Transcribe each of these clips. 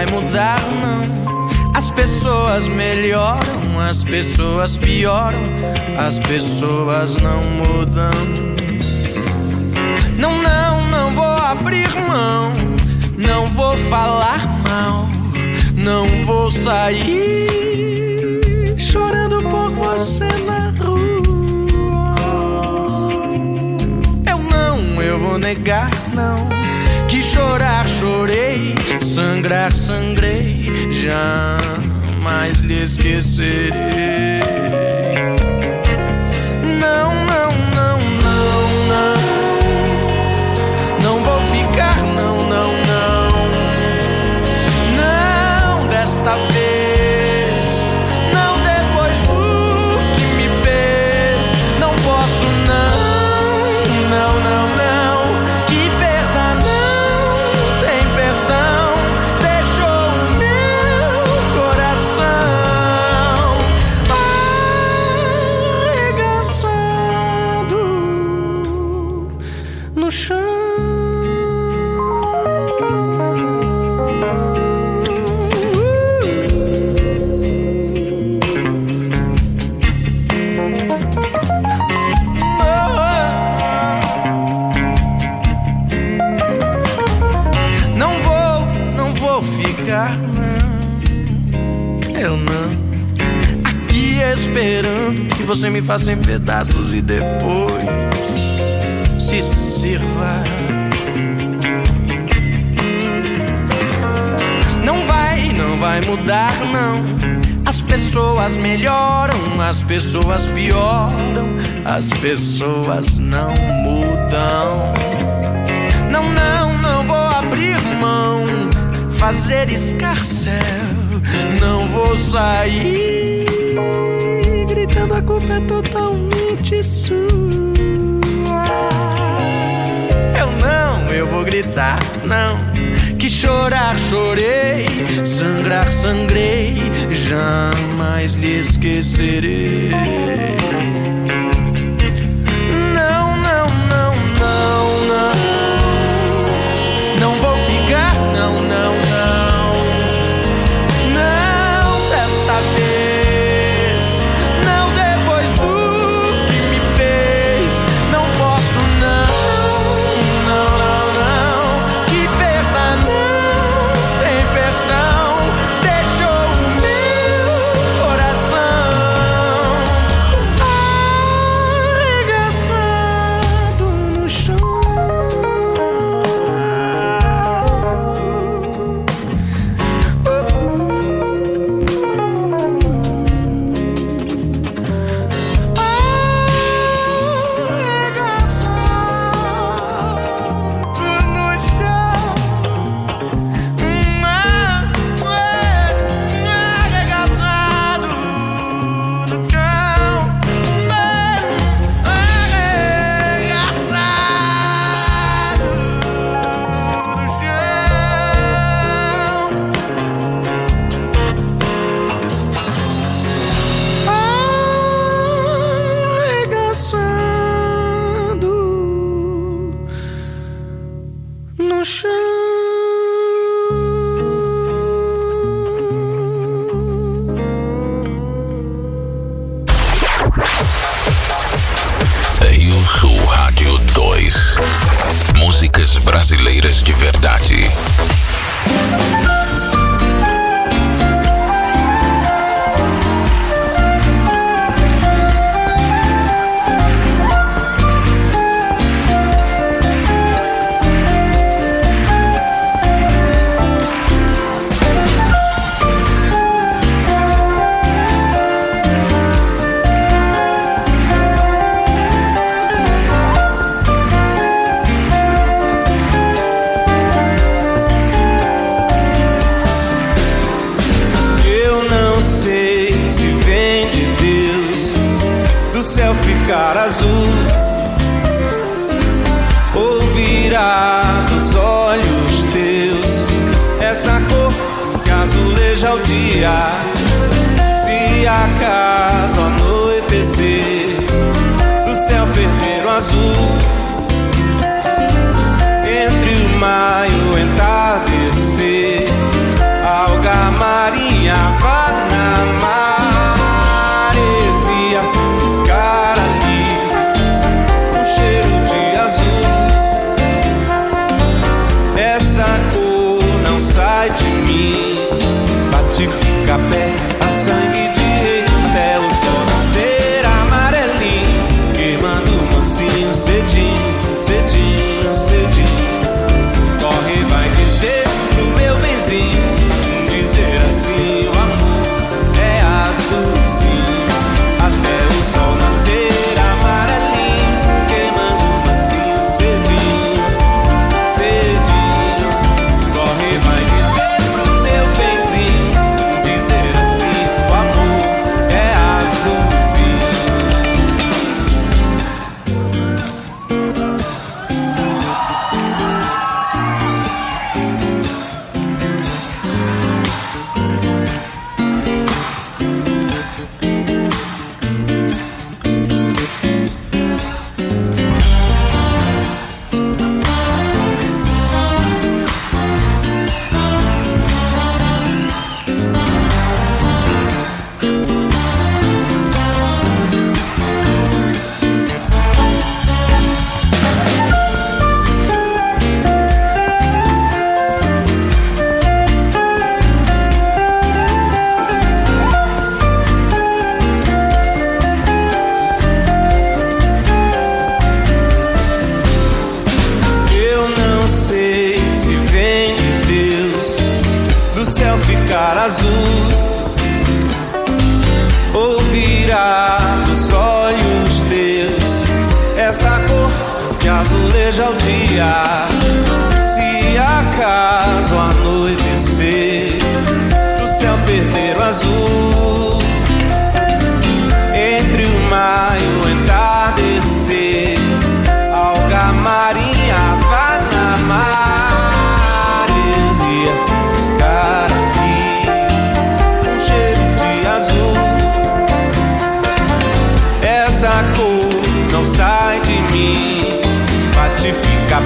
vai mudar, não. As pessoas melhoram, as pessoas pioram, as pessoas não mudam. Não, não, não vou abrir mão, não vou falar mal, não vou sair chorando por você na rua. Eu não, eu vou negar, não chorar chorei, sangrar sangrei, jamais lhe esquecerei. Não, não, não, não, não, não vou ficar, não, não, não, não desta vez. me faço em pedaços e depois se sirva. Não vai, não vai mudar, não. As pessoas melhoram, as pessoas pioram, as pessoas não mudam. Não, não, não vou abrir mão, fazer escarcel, não vou sair sendo a culpa é totalmente sua. Eu não, eu vou gritar, não. Que chorar, chorei, sangrar, sangrei, jamais lhe esquecerei. fileiras de velho.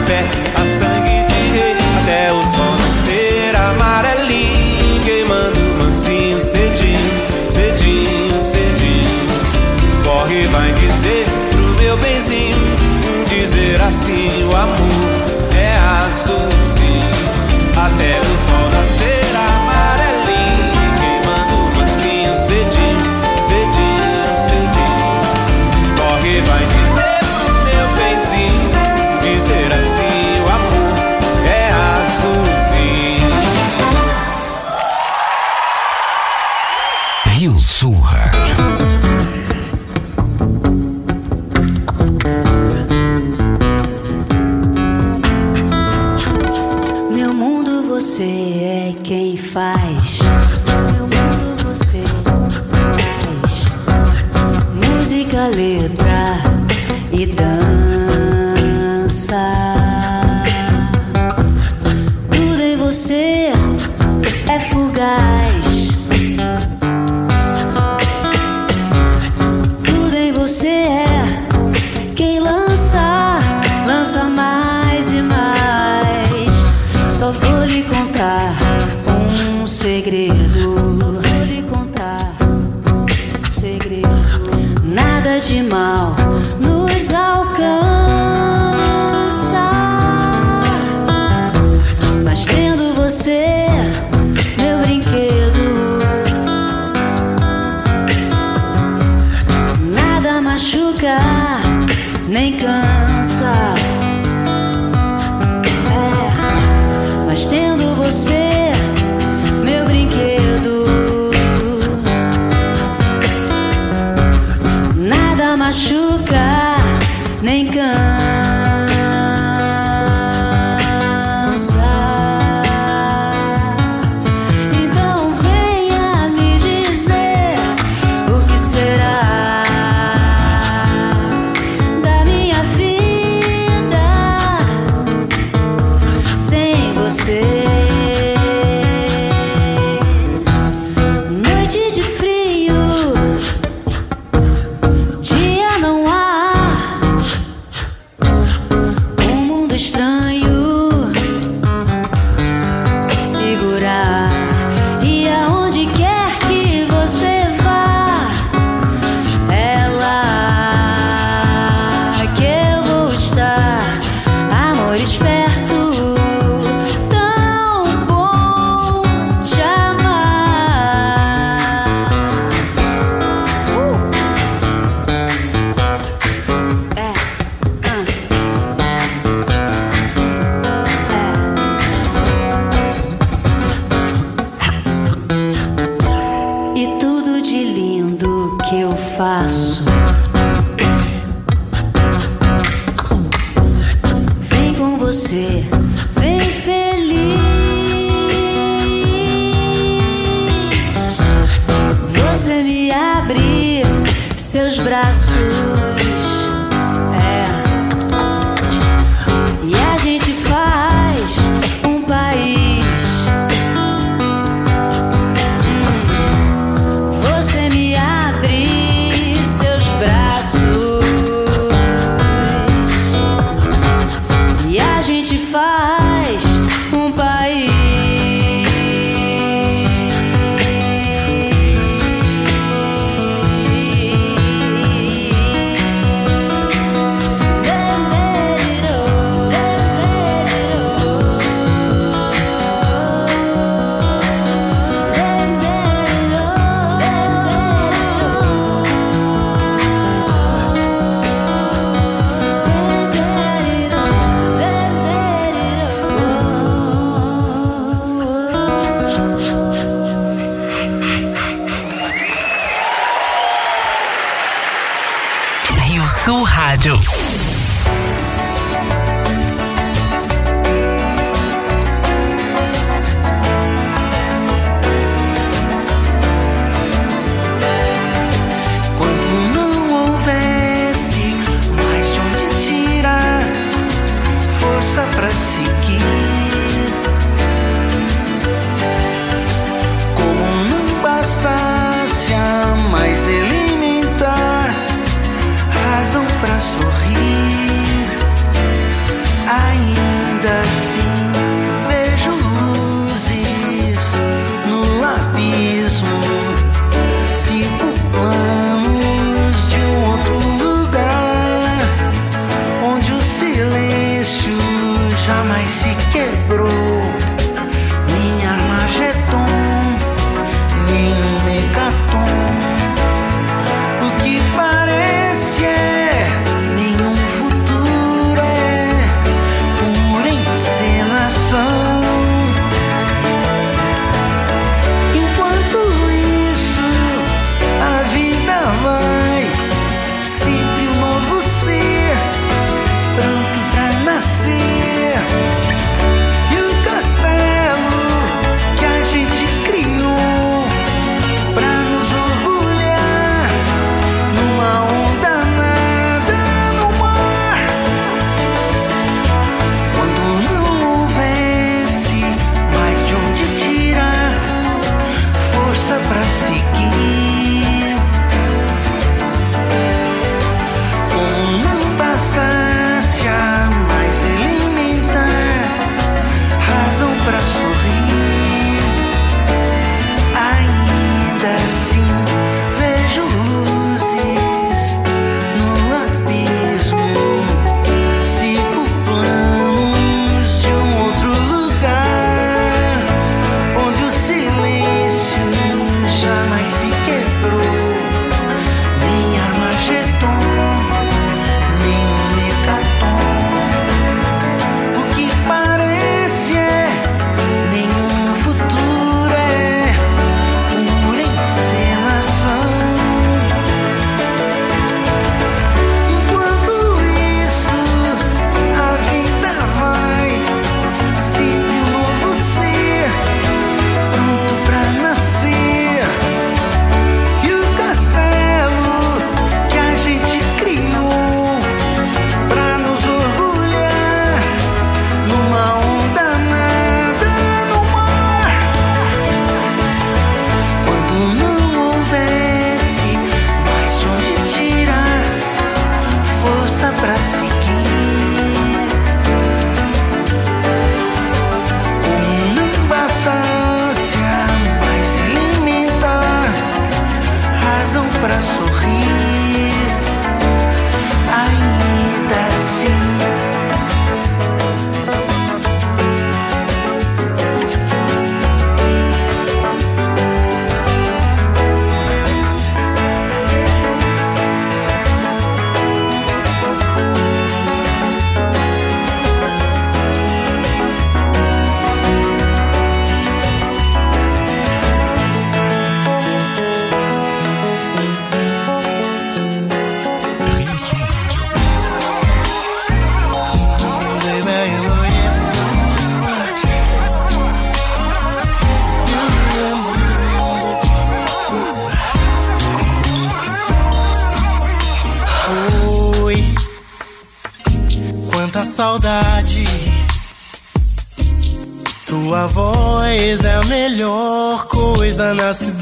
pé, a sangue de rei, até o sol nascer amarelinho, queimando mansinho, cedinho, cedinho, cedinho. Corre, vai dizer pro meu benzinho, um dizer assim: o amor é azul, sim, até o sol nascer.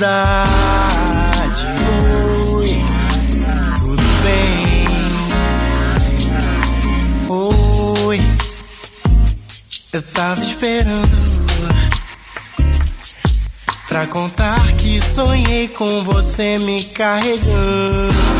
Oi, tudo bem? Oi, eu tava esperando pra contar que sonhei com você me carregando.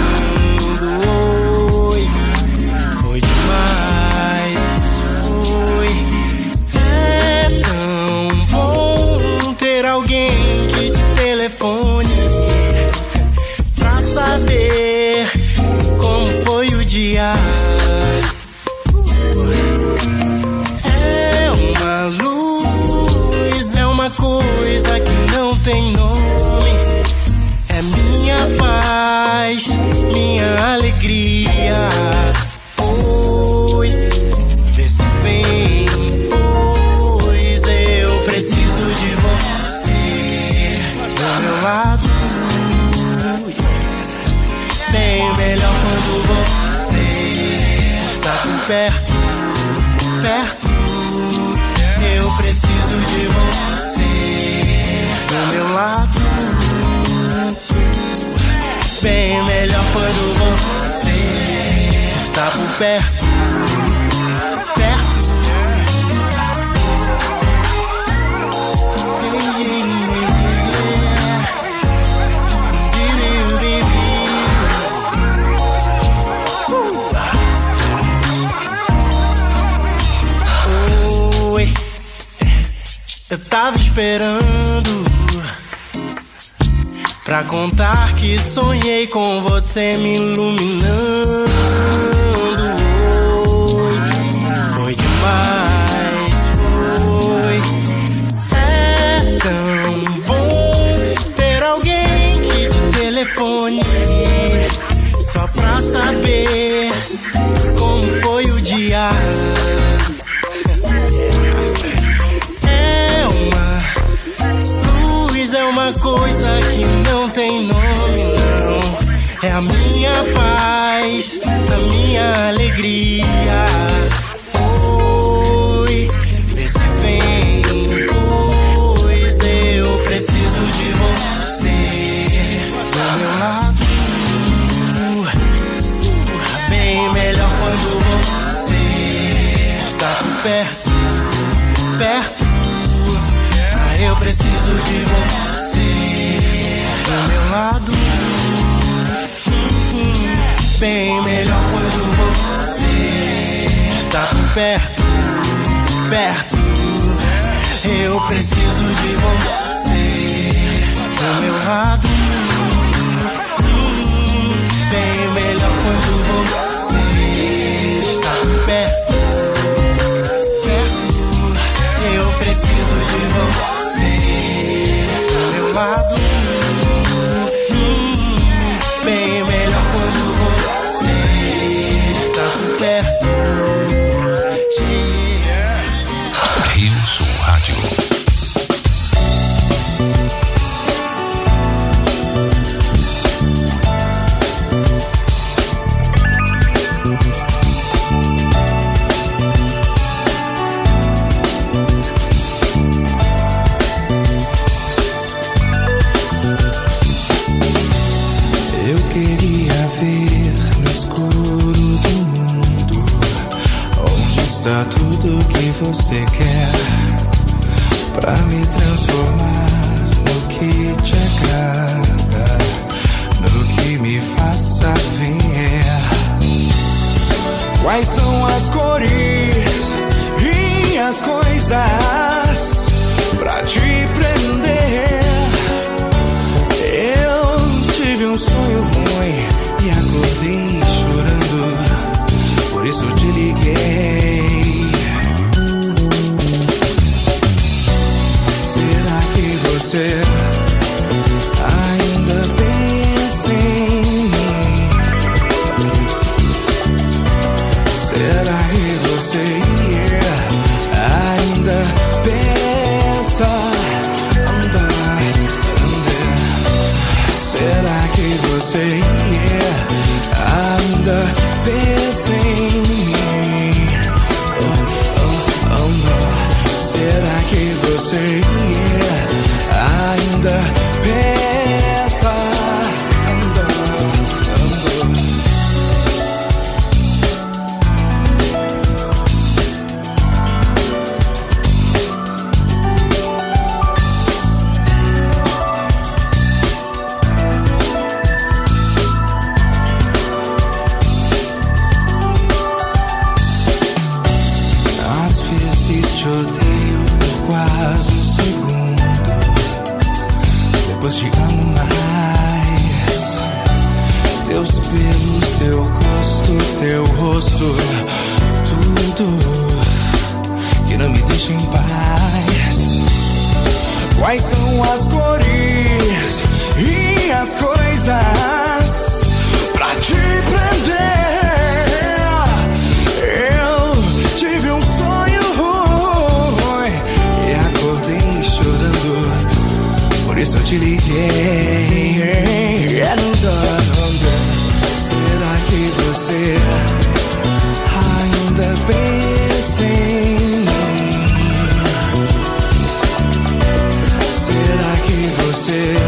preciso de você do meu lado. Bem melhor quando você está tão perto, perto. Eu preciso de você do meu lado. você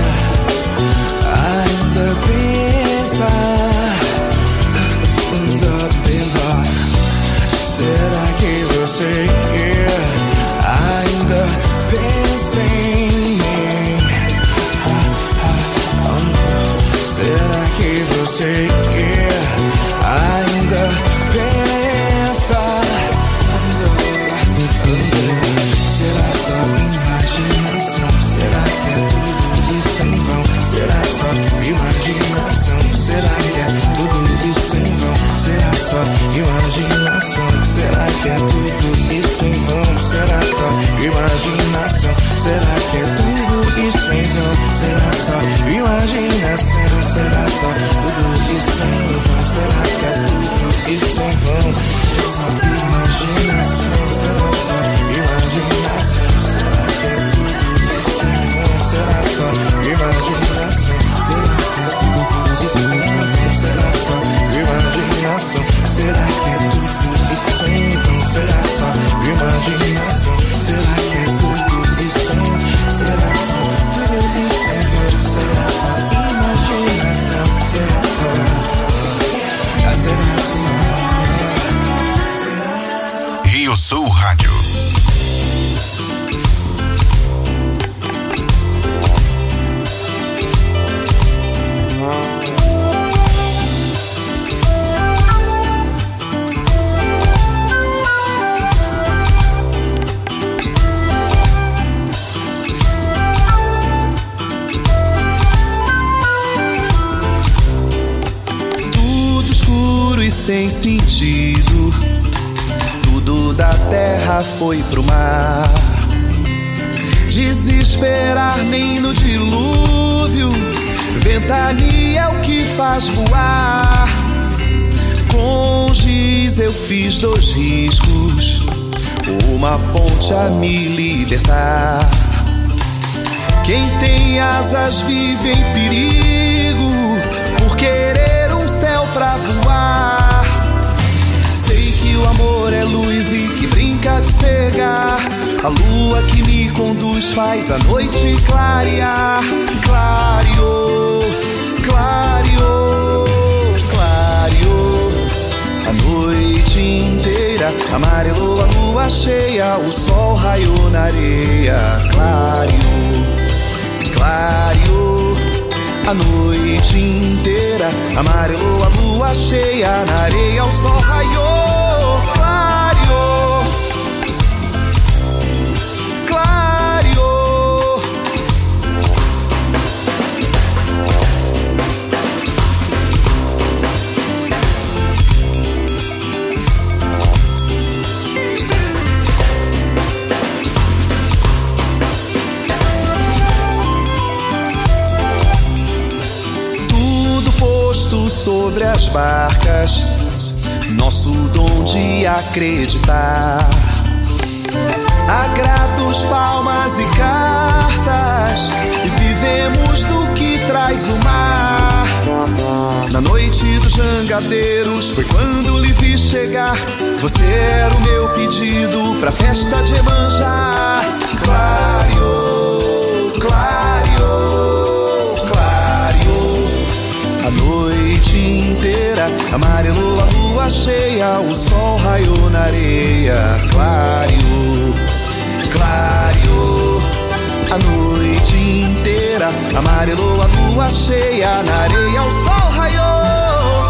amarelou a lua cheia, na areia o sol raiou,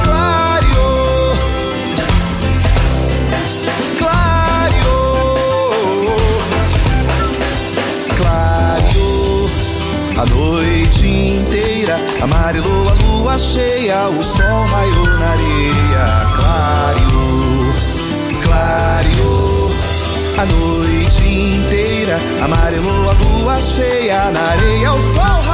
clareou, clareou, clareou. A noite inteira. Amarelou a lua cheia, o sol raiou na areia, clareou, clareou. A noite inteira. Amarelou a lua cheia, na areia o sol raiou,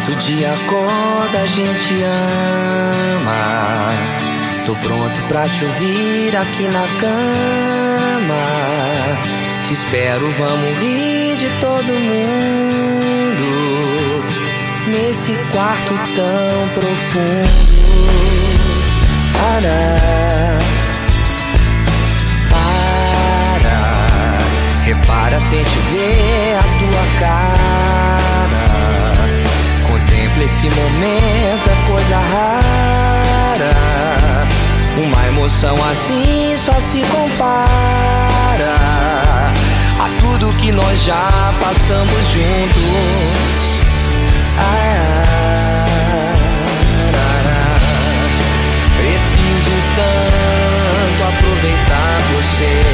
Enquanto o dia acorda, a gente ama. Tô pronto pra te ouvir aqui na cama. Te espero, vamos rir de todo mundo. Nesse quarto tão profundo. Para. Para, repara, tente ver a tua cara. Contempla esse momento, é coisa rara. Uma emoção assim só se compara a tudo que nós já passamos juntos. Preciso tanto aproveitar você,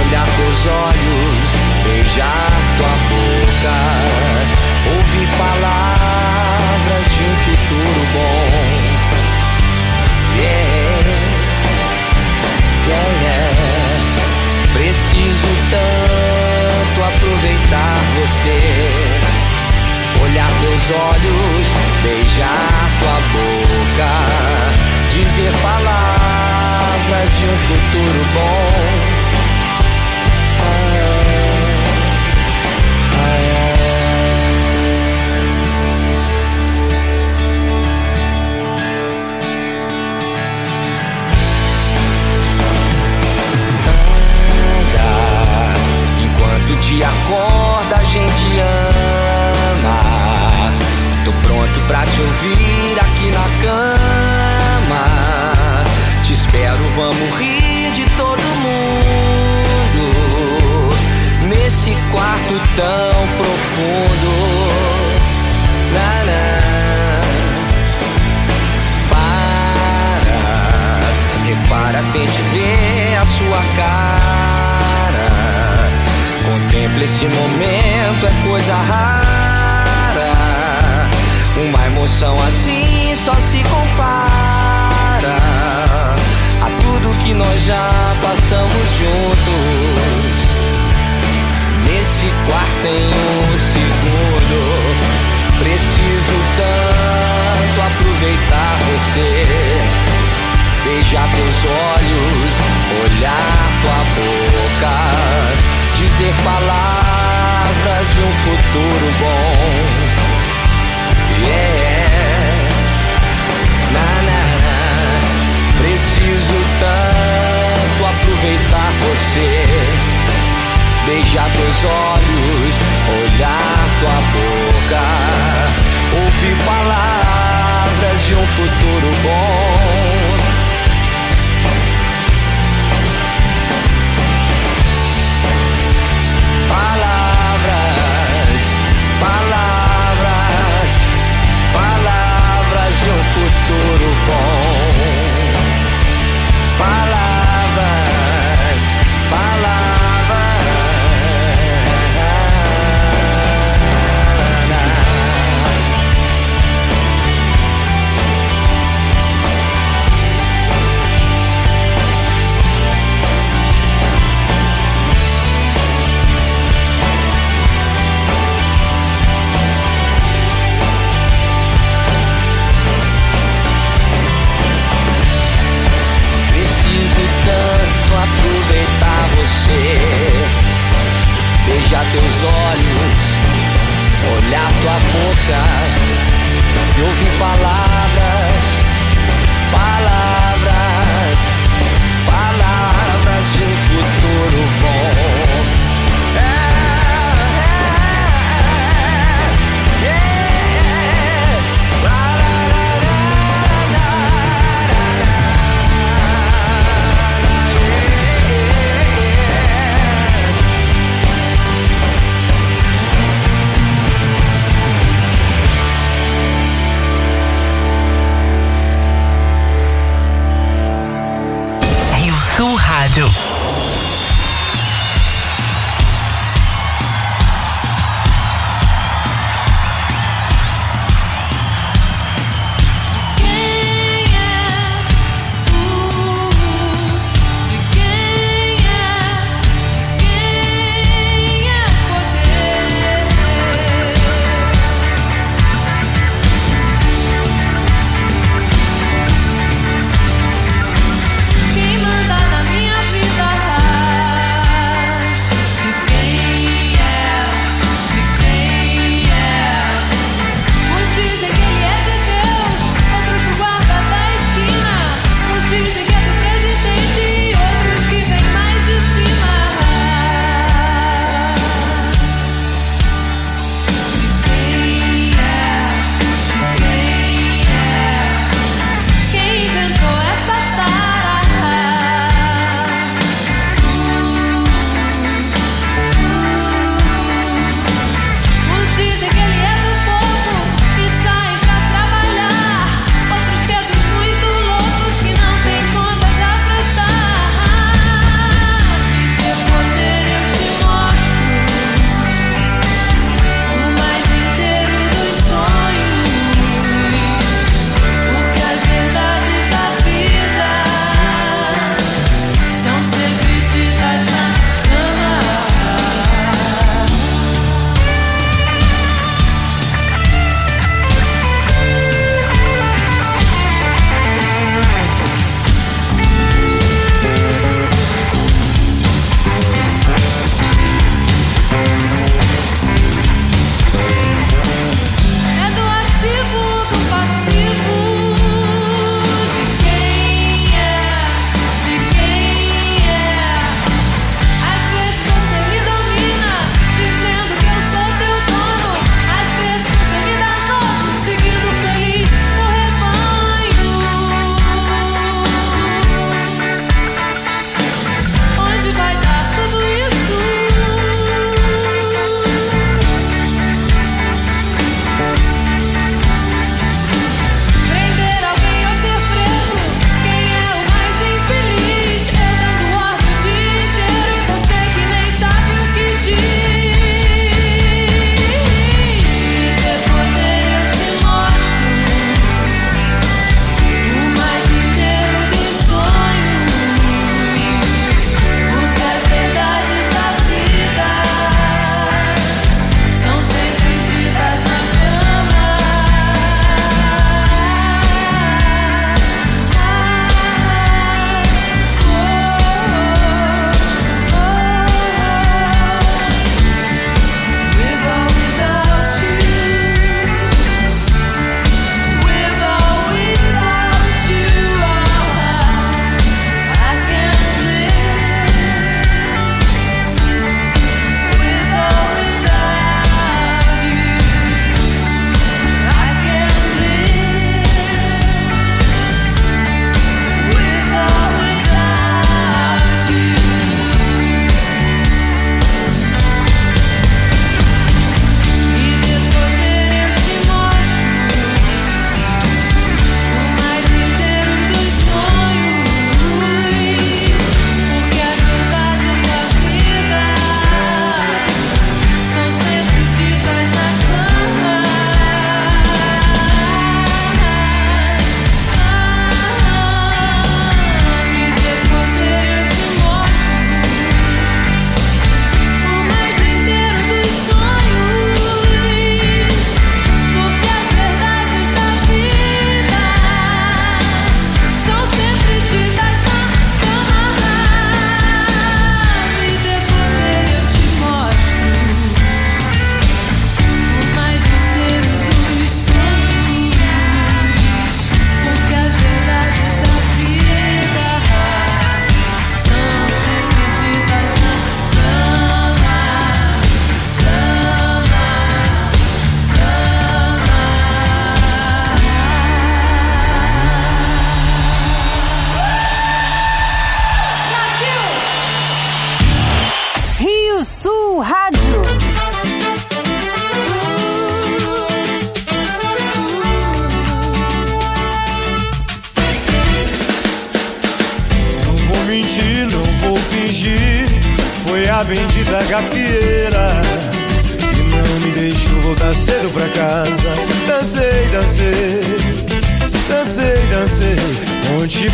olhar teus olhos, beijar tua boca, ouvir palavras de um futuro bom. Yeah, yeah, yeah. Preciso tanto aproveitar você olhar teus olhos, beijar tua boca, dizer palavras de um futuro bom. gente acorda, a gente ama. Tô pronto pra te ouvir aqui na cama. Te espero, vamos rir de todo mundo. Nesse quarto tão profundo. Nanã. Para, repara, tente ver a sua cara exemplo, esse momento é coisa rara. Uma emoção assim só se compara a tudo que nós já passamos juntos. Nesse quarto em um segundo, preciso tanto aproveitar você. Beijar teus olhos, olhar tua boca dizer palavras de um futuro bom. Yeah. Na, na, na. Preciso tanto aproveitar você, beijar teus olhos, olhar tua boca, ouvir palavras de um futuro bom. Teus olhos, olhar tua boca e ouvir palavras, palavras,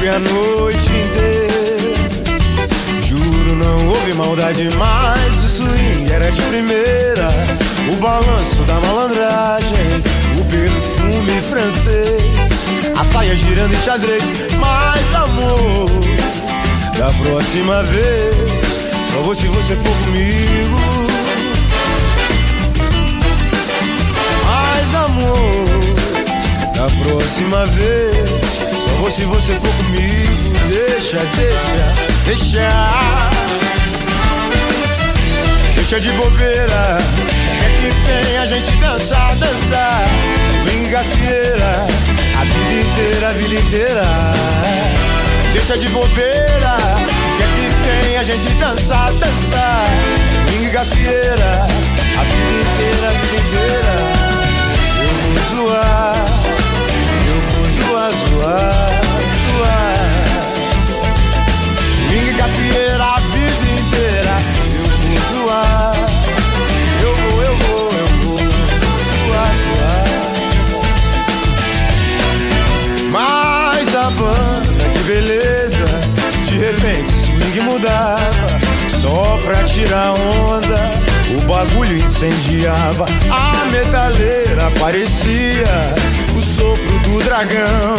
contigo a noite inteira. Juro, não houve maldade, mas o swing era de primeira. O balanço da malandragem, o perfume francês, a saia girando em xadrez. Mas amor, da próxima vez, só vou se você for comigo. Mas amor, da próxima vez, só vou se você for comigo. Deixa, deixa, deixa. Deixa de bobeira, é que tem a gente dançar, dançar. Swing gafieira, a vida inteira, a vida inteira. Deixa de bobeira, é que tem a gente dançar, dançar. Swing gafieira, a vida inteira, a vida inteira. Eu zoar, vou zoar, zoar. Swing gafieira a vida inteira. Eu vou zoar. Eu vou, eu vou, eu vou zoar, zoar. Mas a banda, que beleza. De repente, swing mudava. Só pra tirar onda. O bagulho incendiava, a metaleira parecia do dragão.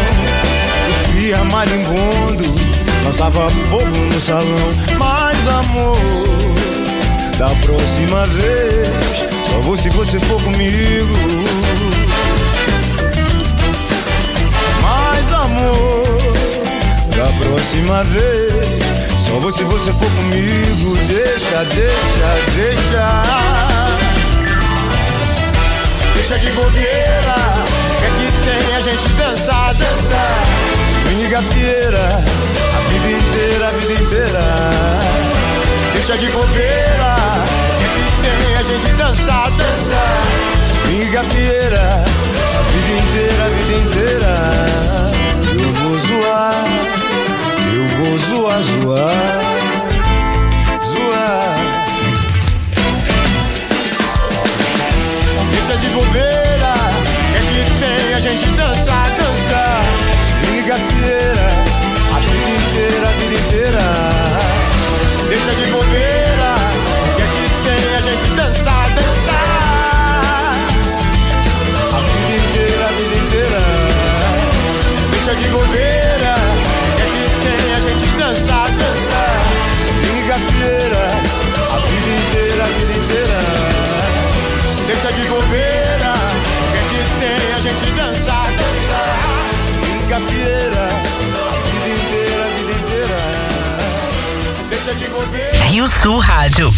Cria marimbondo lançava fogo no salão. Mas amor, da próxima vez, só vou se você for comigo. Mas amor, da próxima vez, só vou se você for comigo. Deixa, deixa, deixa. Deixa de bobeira, que aqui tem a gente dançar, dançar. Swing gafieira, a vida inteira, a vida inteira. Deixa de bobeira, que aqui tem a gente dançar, dançar. Swing gafieira, a vida inteira, a vida inteira. Eu vou zoar, eu vou zoar, zoar, zoar. Deixa de bobeira, que tem a gente dançar, dançar. Swing gafieira, a vida inteira, a vida inteira. Deixa de bobeira, que aqui tem a gente dançar, dançar. A vida inteira, a vida inteira. Deixa de bobeira, que aqui tem a gente dançar, dançar. Swing gafieira, a vida inteira, a vida inteira. Deixa de bobeira, aqui tem a gente dançar, dançar. Gafieira, vida inteira, vida inteira. Deixa de bobeira. Rio Sul Rádio.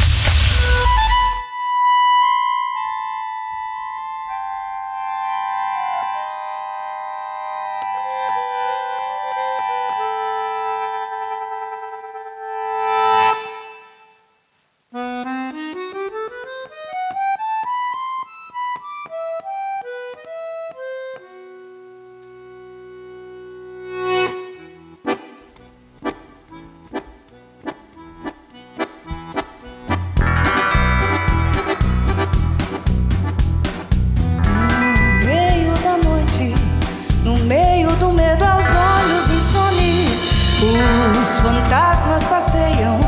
Fantasmas passeiam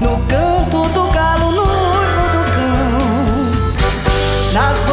no canto do galo, no uivo do cão, nas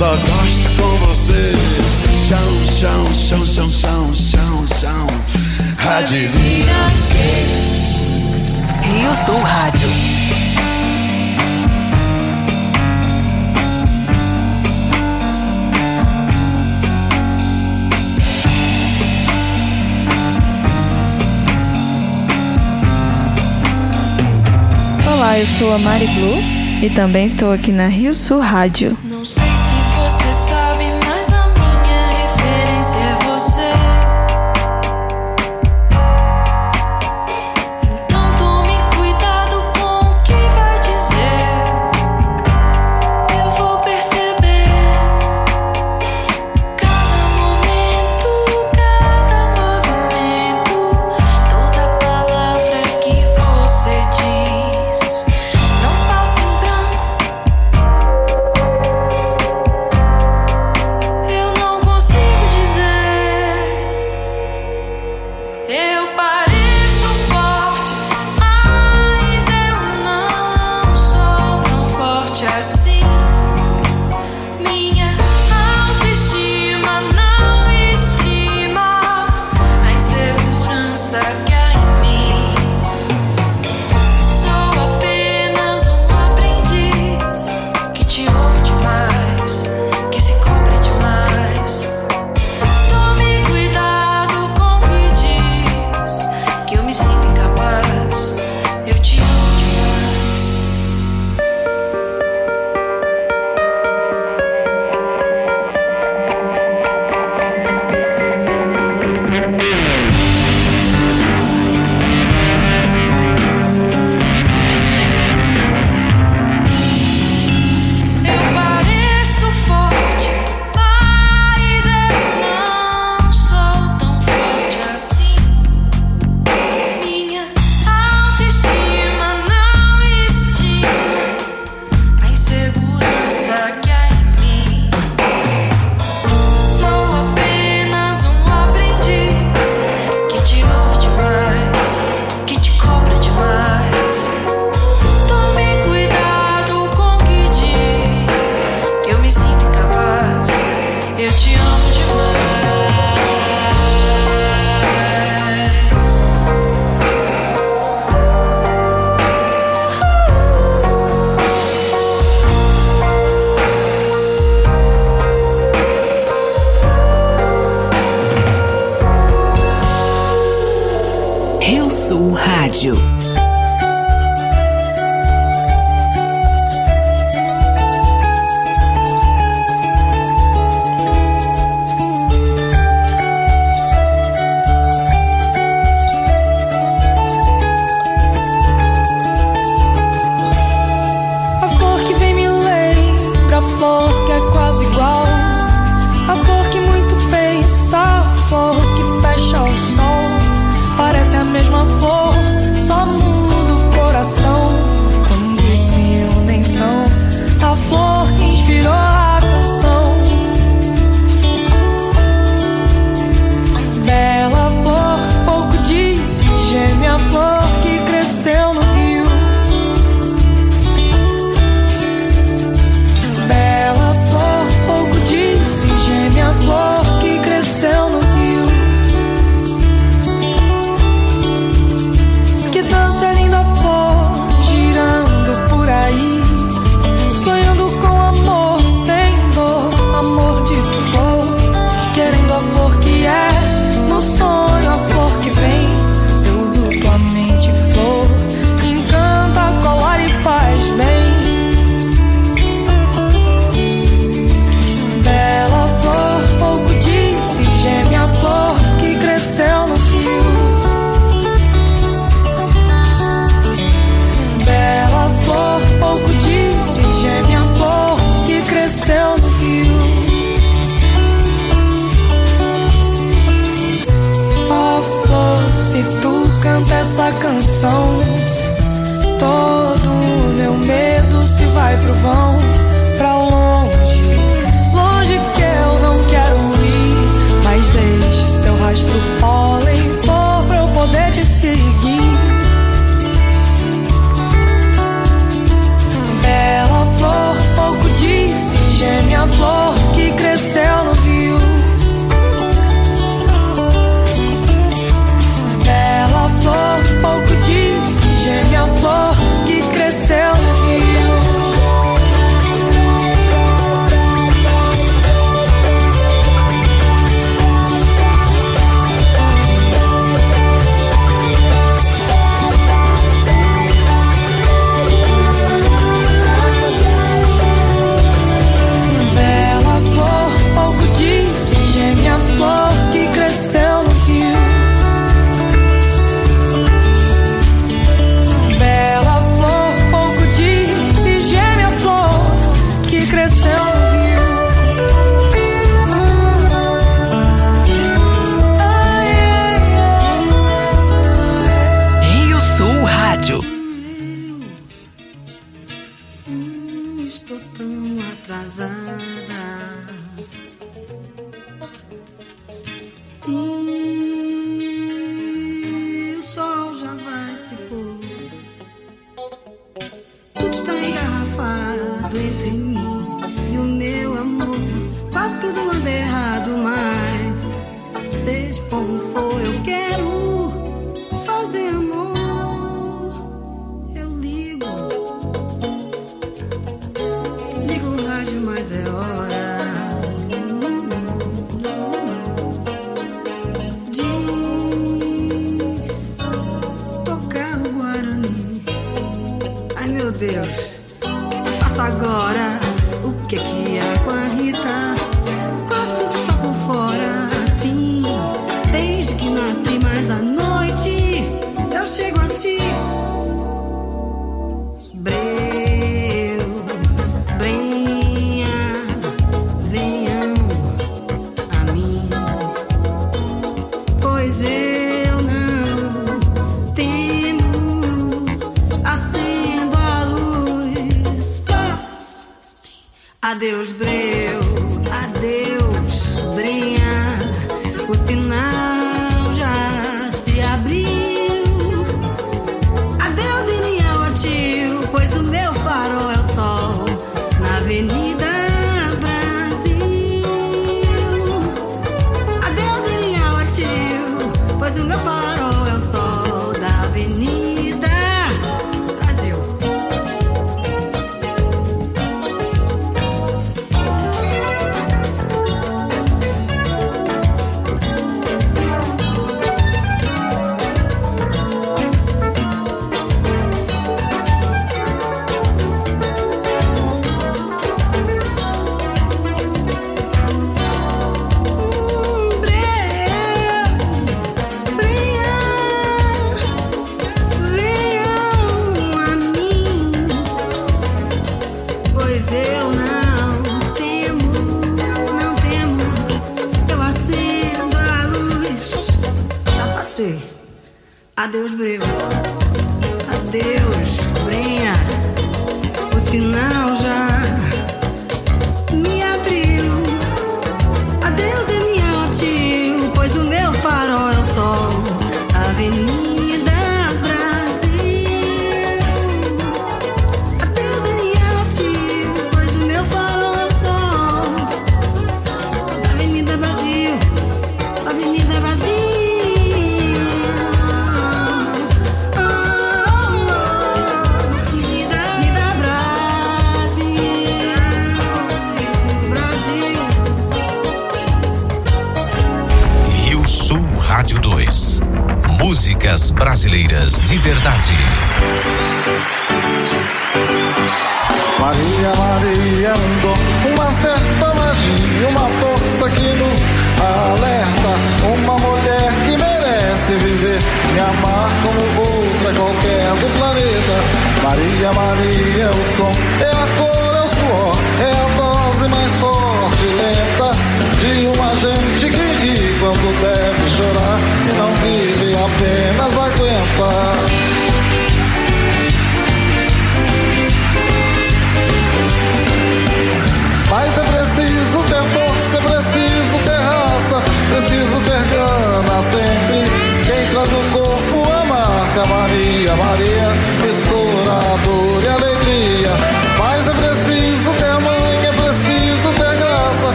Só gosto com você. Chão, chão, chão, chão, chão, chão, chão. Adivinha quem? Rio Sul Rádio. Olá, eu sou a Mari Blue e também estou aqui na Rio Sul Rádio. Não sei se você sabe,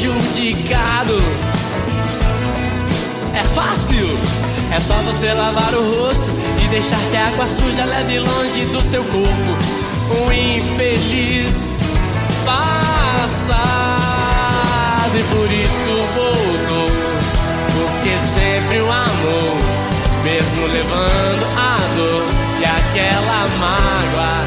prejudicado. É fácil, é só você lavar o rosto e deixar que a água suja leve longe do seu corpo. O infeliz passado e por isso voltou, porque sempre o amor, mesmo levando a dor e aquela mágoa,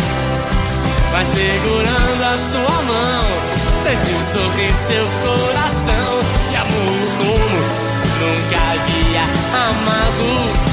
vai segurando a sua mão. Sentiu sobre seu coração. E amor como nunca havia amado.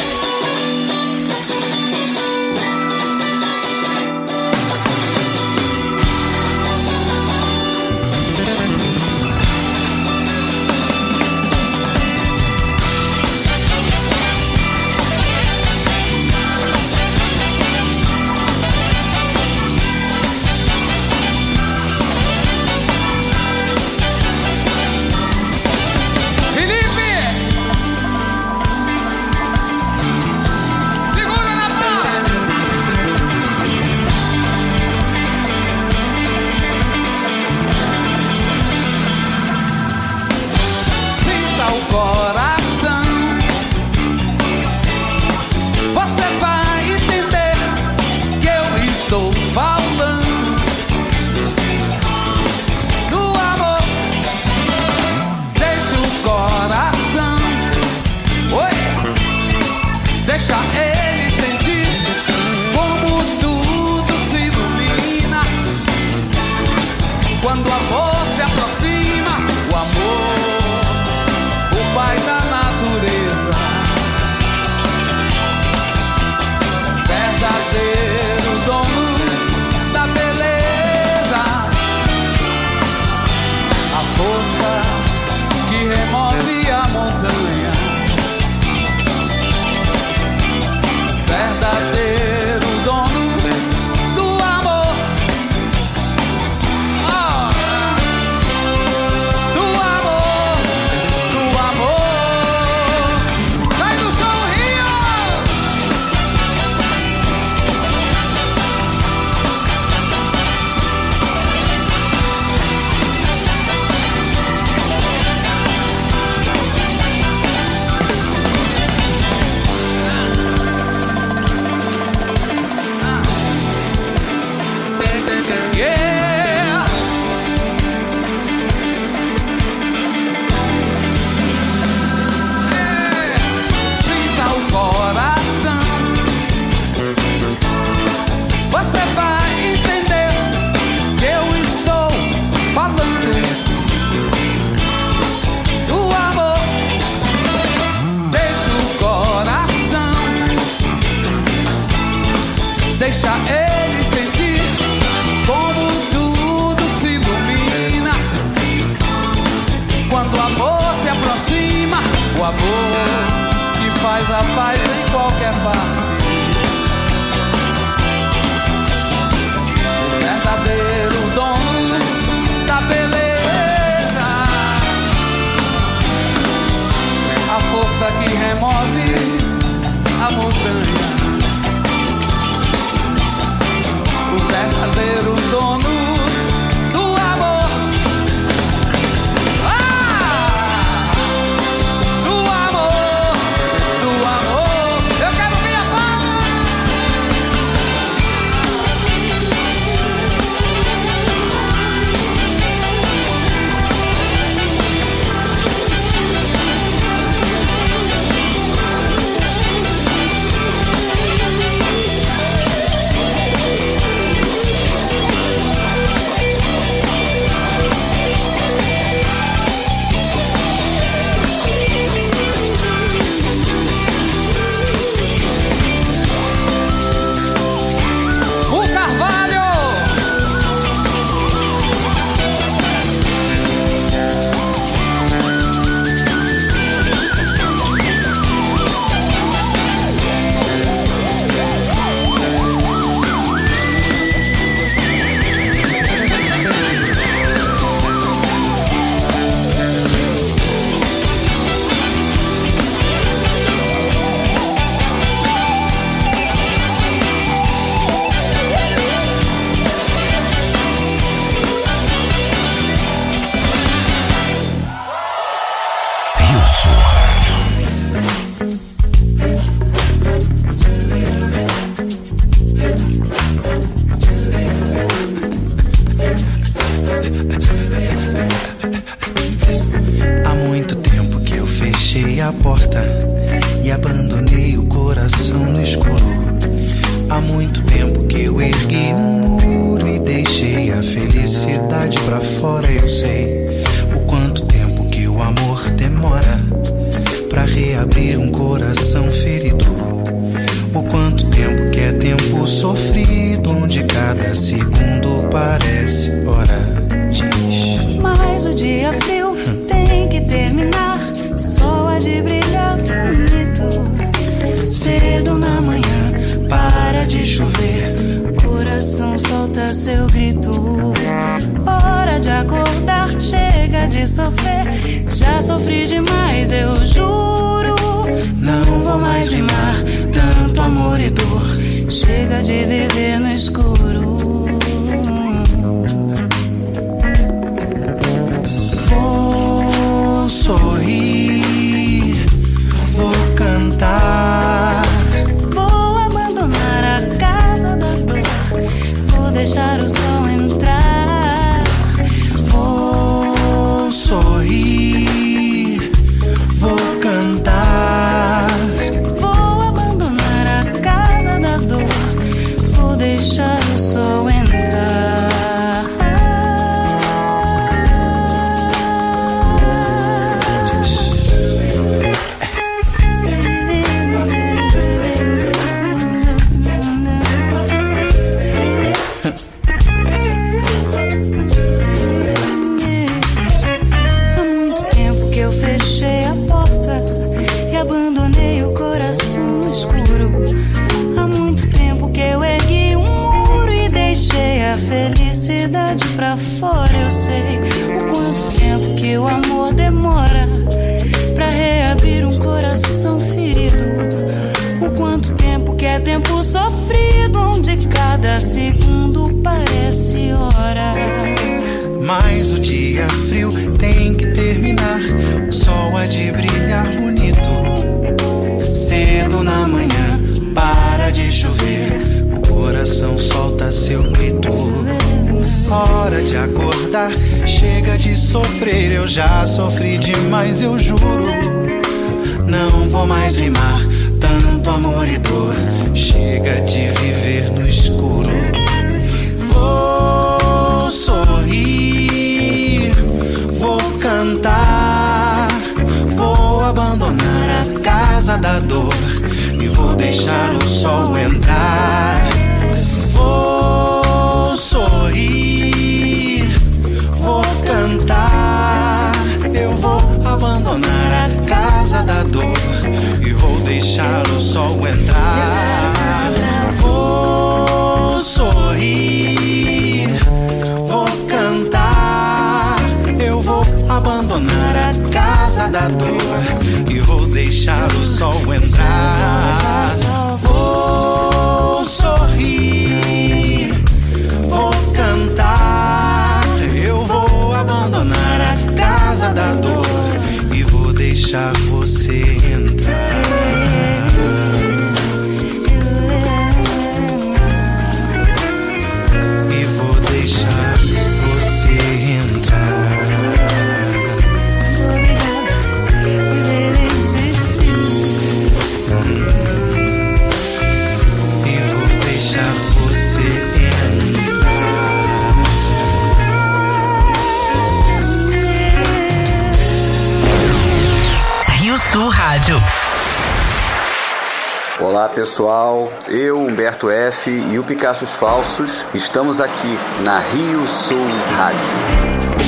Achos Falsos. Estamos aqui na Rio Sul Rádio.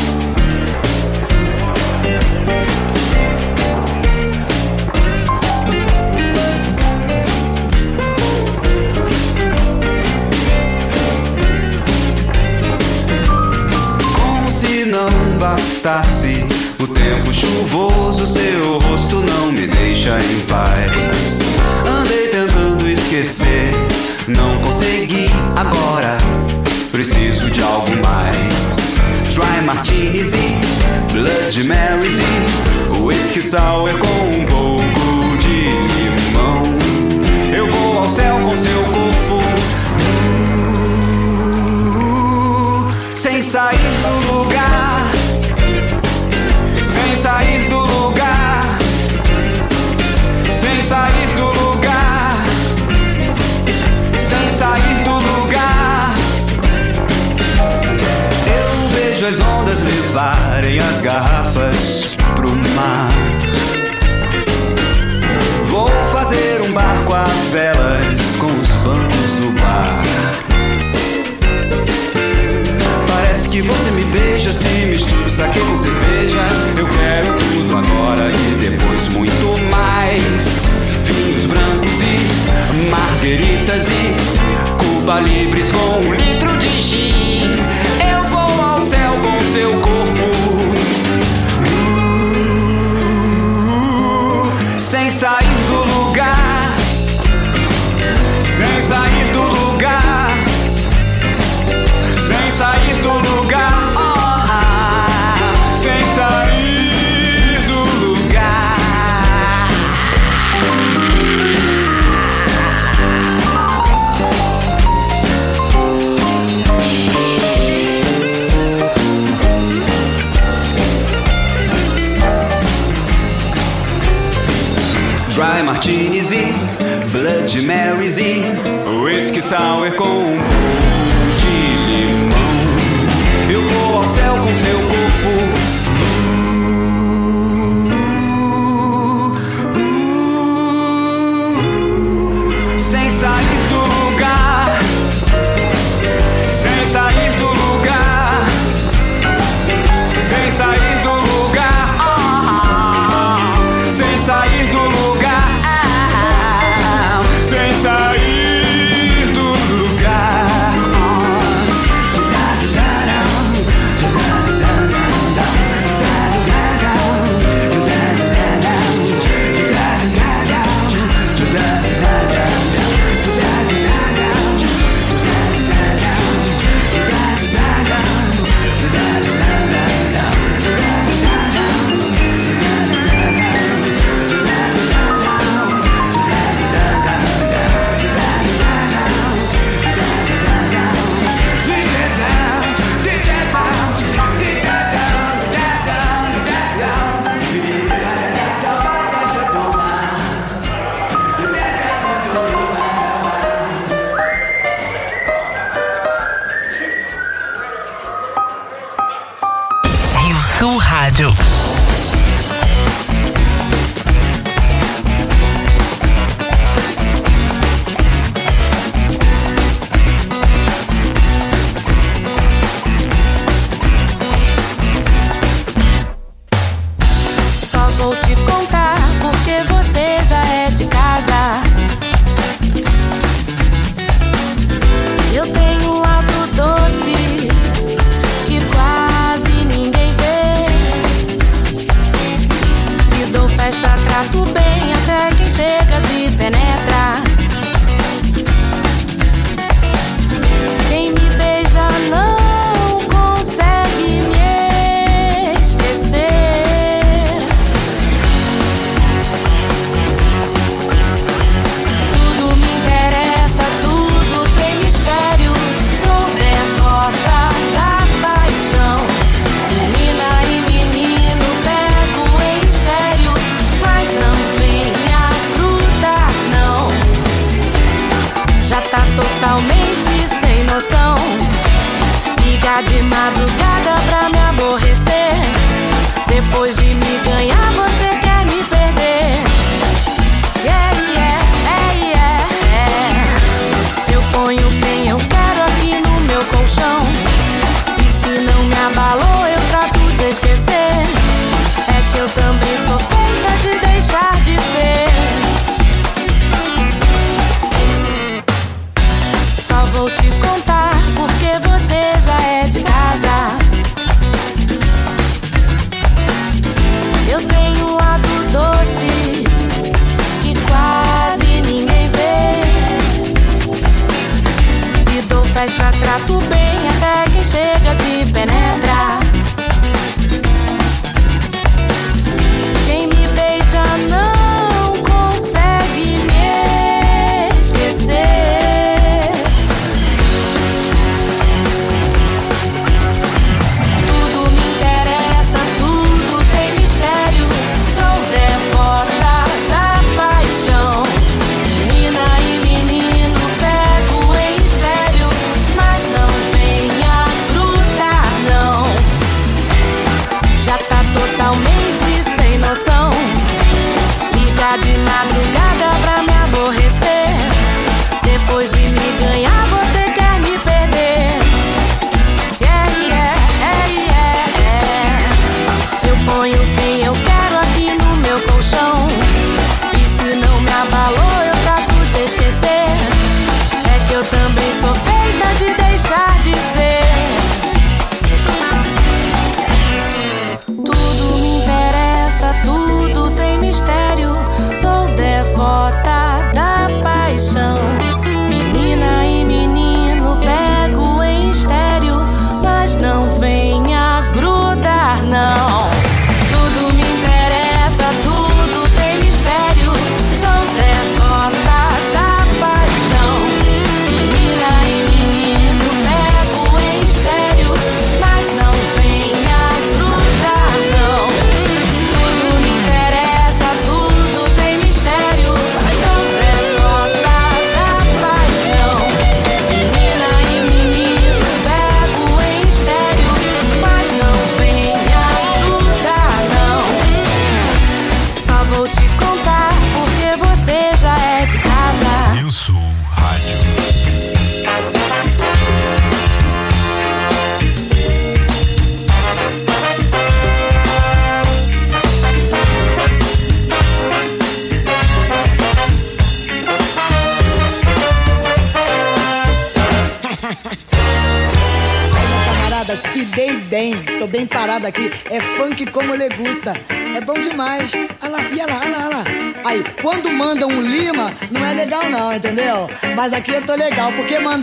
Blood Mary's e Whisky Sour com Mas aqui eu tô legal, porque mandaram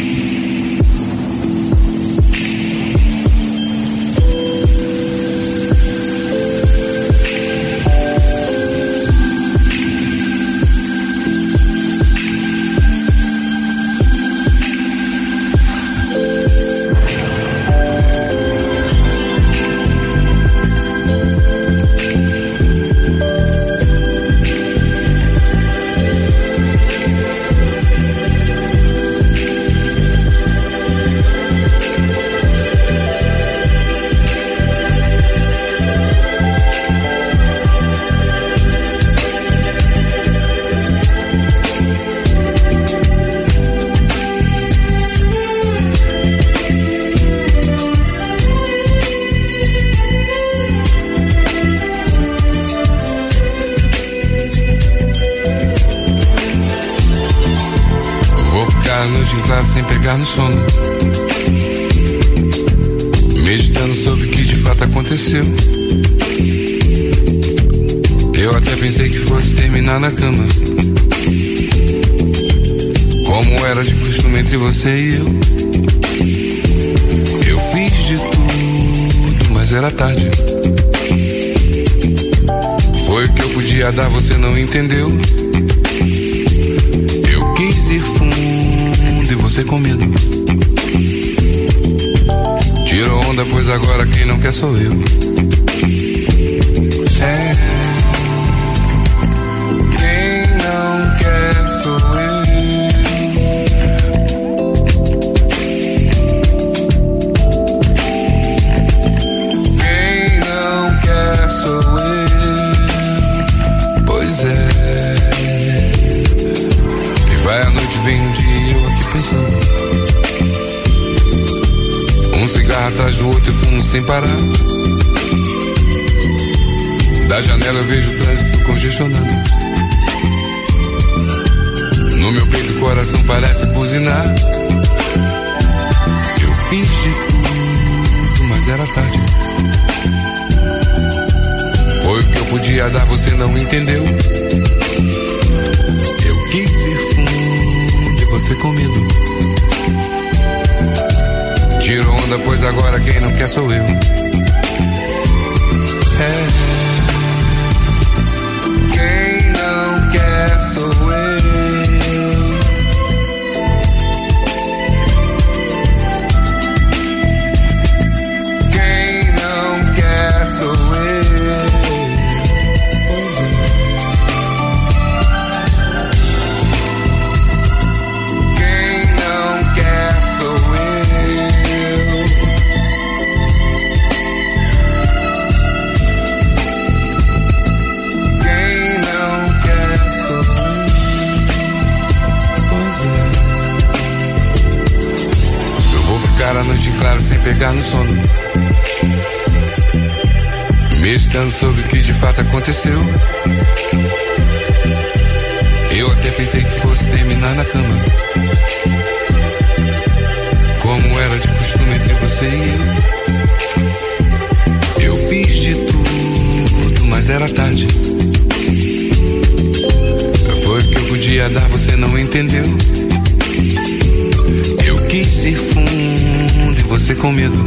sono. Meditando sobre o que de fato aconteceu. Eu até pensei que fosse terminar na cama. Como era de costume entre você e eu. Eu fiz de tudo, mas era tarde. Foi o que eu podia dar, você não entendeu. Eu quis ir fundo e você com medo. caso you. Sem parar. Da janela eu vejo o trânsito congestionado. No meu peito o coração parece buzinar. Eu fiz de tudo, mas era tarde. Foi o que eu podia dar, você não entendeu. Eu quis ir fundo e você com medo. Tiro onda, pois agora quem não quer sou eu. É. Quem não quer sou eu. Ficar a noite claro sem pegar no sono. Meditando sobre o que de fato aconteceu. Eu até pensei que fosse terminar na cama. Como era de costume entre você e eu. Eu fiz de tudo, mas era tarde. Foi o que eu podia dar, você não entendeu. Eu quis ir fundo você com medo.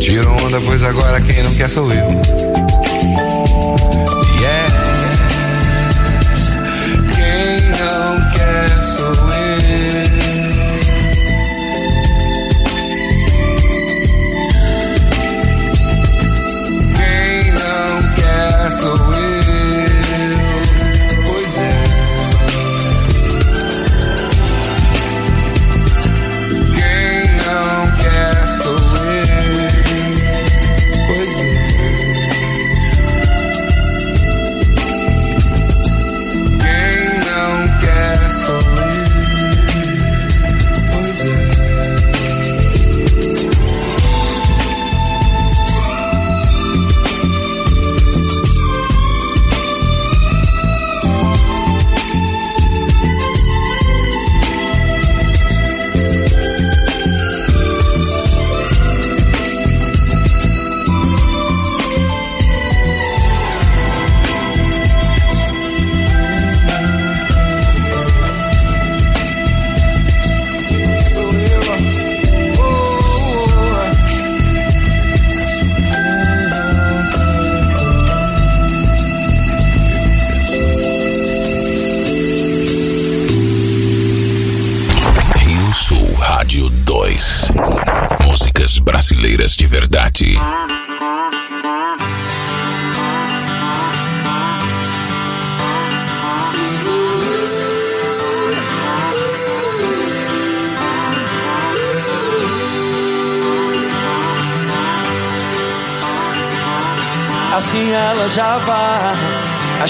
Tiro onda, pois agora quem não quer sou eu. Yeah. Quem não quer sou eu.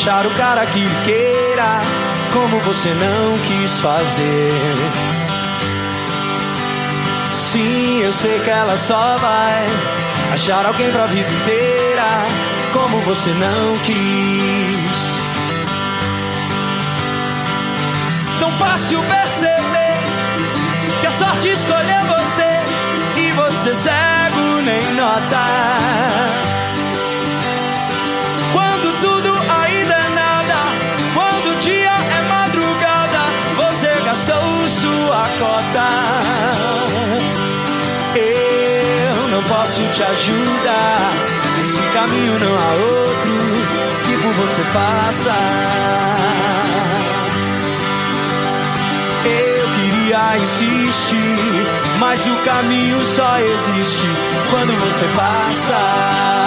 Achar o cara que queira, como você não quis fazer. Sim, eu sei que ela só vai achar alguém pra vida inteira, como você não quis. Tão fácil perceber que a sorte escolheu você e você cego nem nota. Te ajudar, nesse caminho não há outro que por você faça. Eu queria insistir, mas o caminho só existe quando você passa.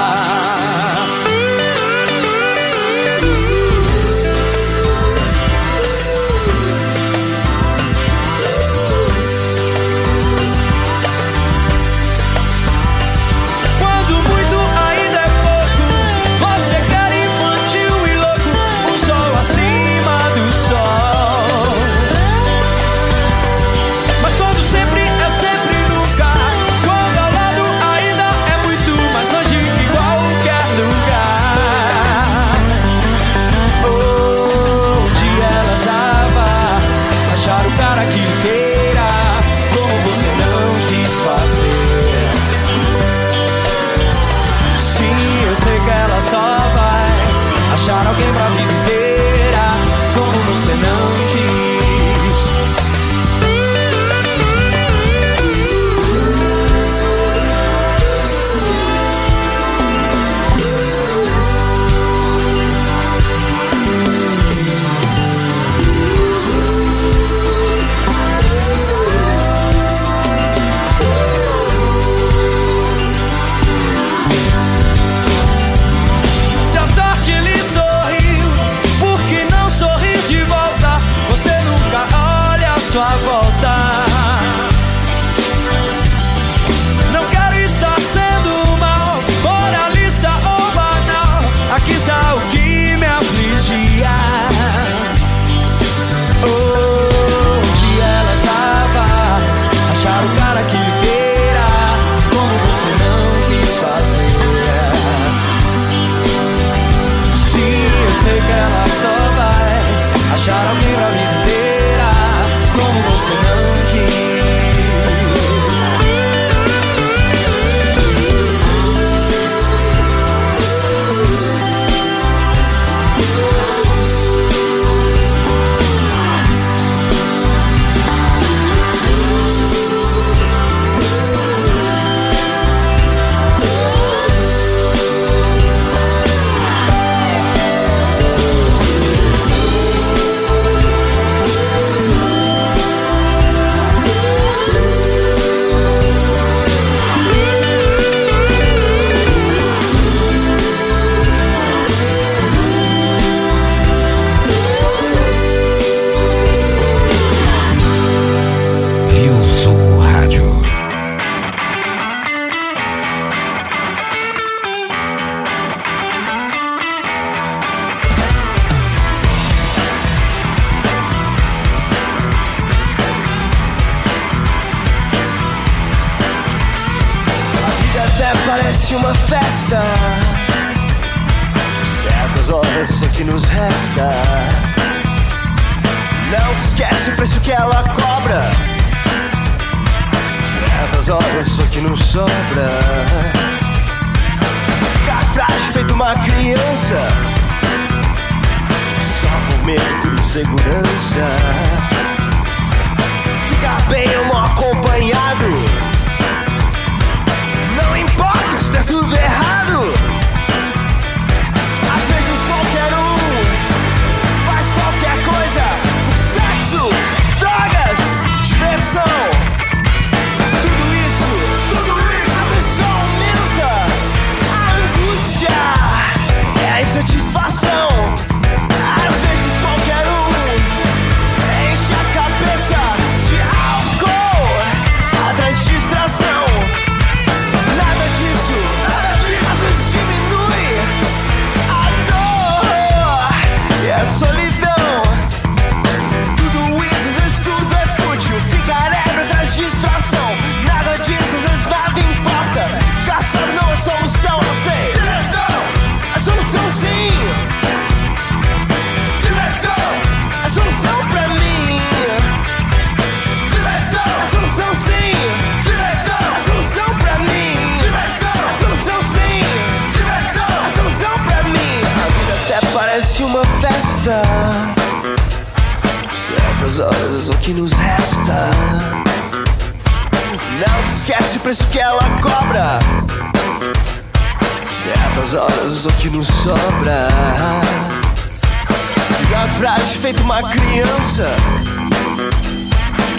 Feito uma criança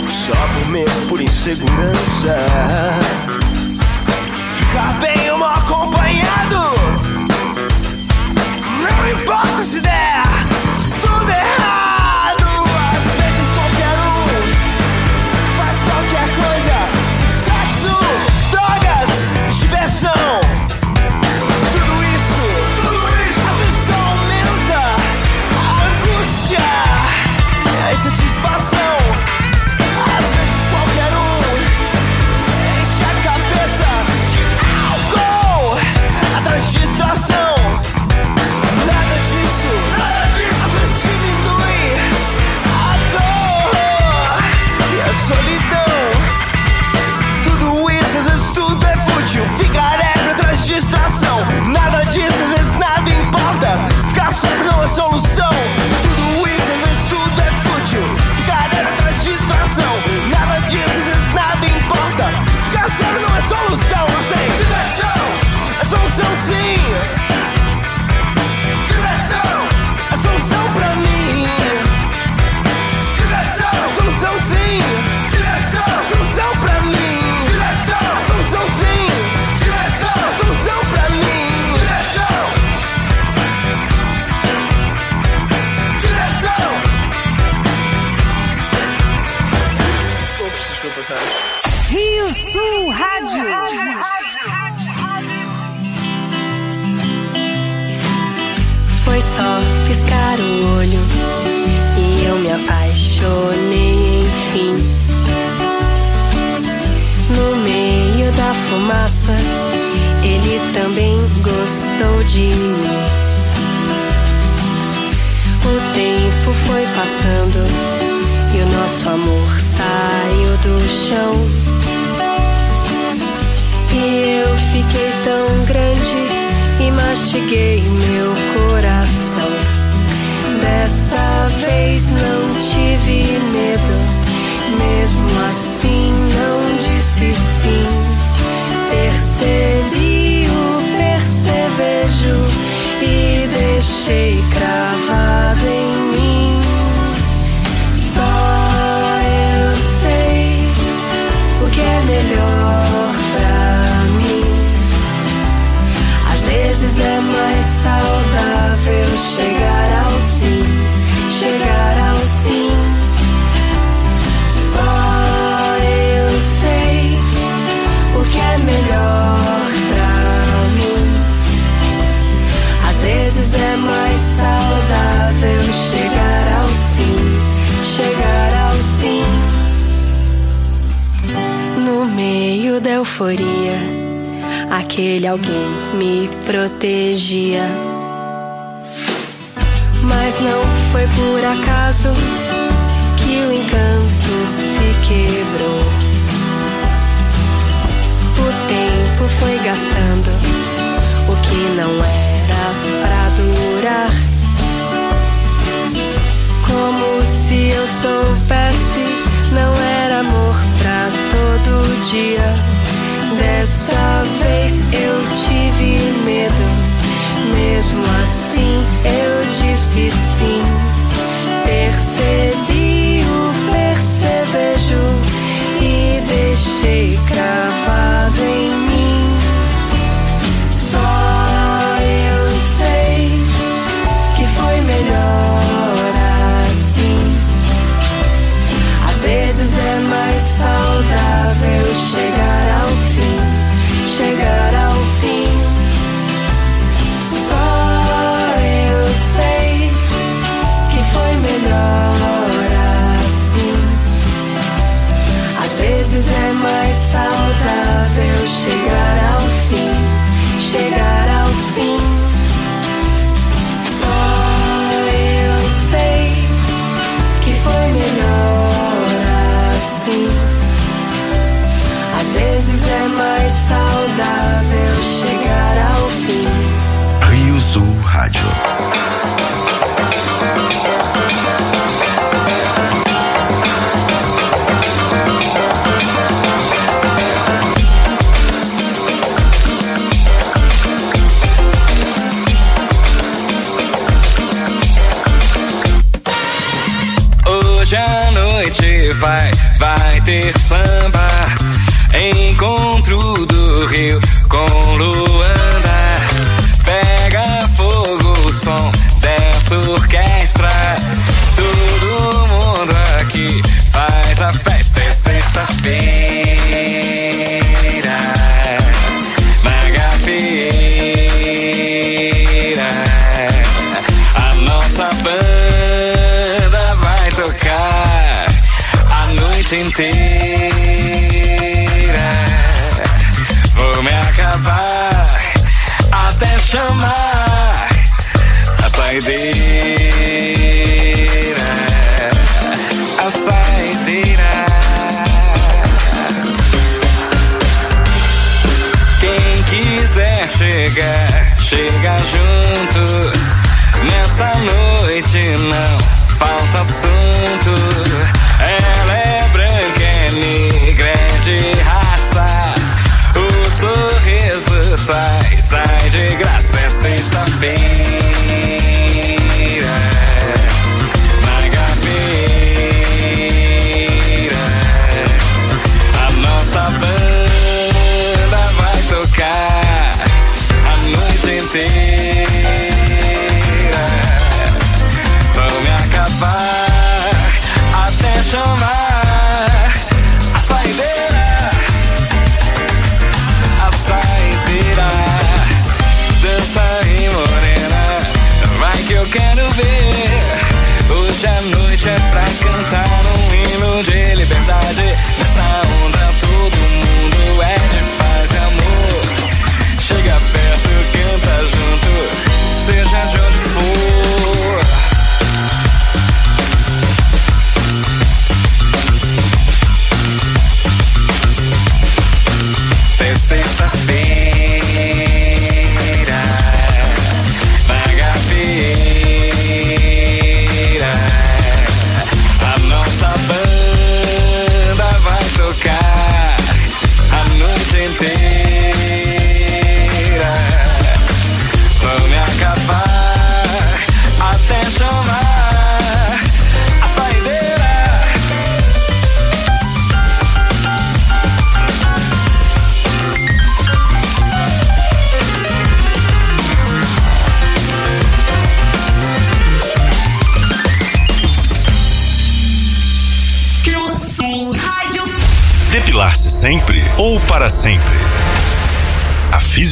Só por medo, por insegurança. Ficar bem ou mal acompanhado. Não importa se der fumaça, ele também gostou de mim. O tempo foi passando e o nosso amor saiu do chão. E eu fiquei tão grande e mastiguei meu coração. Dessa vez não tive medo, mesmo assim não disse sim. Percebi o percevejo e deixei cravado em mim. Só eu sei o que é melhor pra mim. Às vezes é mais saudável chegar euforia, aquele alguém me protegia. Mas não foi por acaso que o encanto se quebrou. O tempo foi gastando o que não era pra durar. Como se eu soubesse, não era amor pra todo dia. Dessa vez eu tive medo. Mesmo assim eu disse sim. Percebi o percevejo e deixei cravado em mim. Chegar ao fim, chegar ao fim. Só eu sei que foi melhor assim. Às vezes é mais saudável ter samba. Encontro do Rio com Luanda. Pega fogo o som dessa orquestra. Todo mundo aqui faz a festa. É sexta-feira. Na gafieira. A nossa banda vai tocar a noite inteira. Saideira. A saideira. Quem quiser chegar, chega junto. Nessa noite não falta assunto. Ela é branca, é negra, é de raça. O sorriso sai, sai de graça. É sexta-feira. and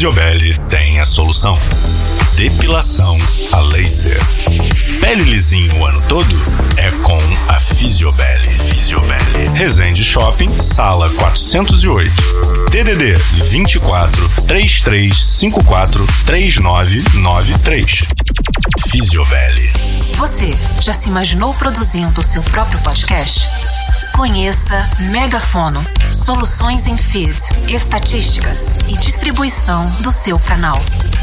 Fisiobel tem a solução. Depilação a laser. Pele lisinho o ano todo? É com a Fisiobel. Fisiobel. Resende Shopping, sala 408. DDD 24 3354 3993. Fisiobel. Você já se imaginou produzindo o seu próprio podcast? Conheça Megafono, soluções em feed, estatísticas e distribuição do seu canal.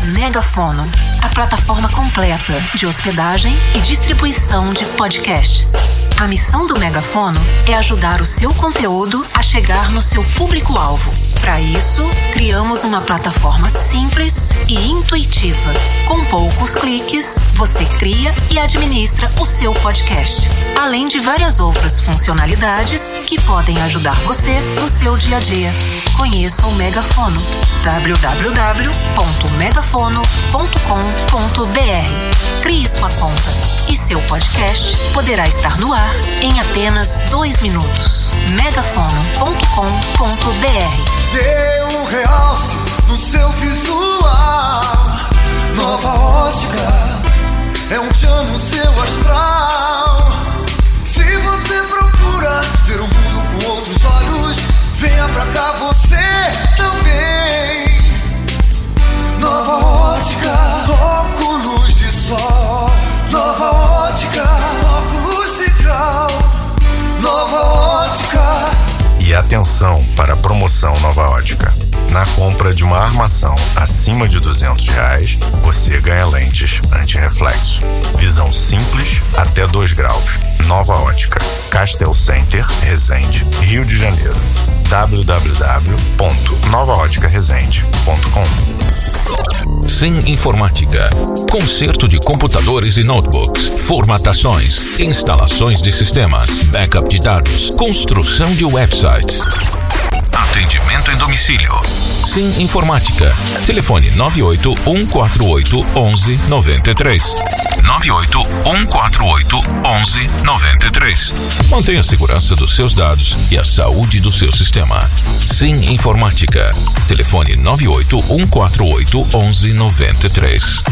Megafono, a plataforma completa de hospedagem e distribuição de podcasts. A missão do Megafono é ajudar o seu conteúdo a chegar no seu público-alvo. Para isso, criamos uma plataforma simples e intuitiva. Com poucos cliques, você cria e administra o seu podcast, além de várias outras funcionalidades que podem ajudar você no seu dia a dia. Conheça o Megafono www.megafono.com.br. Crie sua conta e seu podcast poderá estar no ar em apenas dois minutos. megafono.com.br Dê um realce no seu visual. Nova ótica é um tchan no seu astral. Se você procura ver o mundo com outros olhos, venha pra cá você também. Nova ótica, óculos de sol. Nova ótica, óculos de grau. Nova ótica. E atenção para a promoção Nova Ótica. Na compra de uma armação acima de 200 reais, você ganha lentes anti-reflexo. Visão simples até 2 graus. Nova Ótica. Castel Center, Resende, Rio de Janeiro. www.novaóticaresende.com Sim Informática. Conserto de computadores e notebooks, formatações, instalações de sistemas, backup de dados, construção de websites. Atendimento em domicílio. Sim Informática. Telefone 98 148 1193. 98 148 1193. Mantenha a segurança dos seus dados e a saúde do seu sistema. Sim Informática. Telefone 98 148 1193.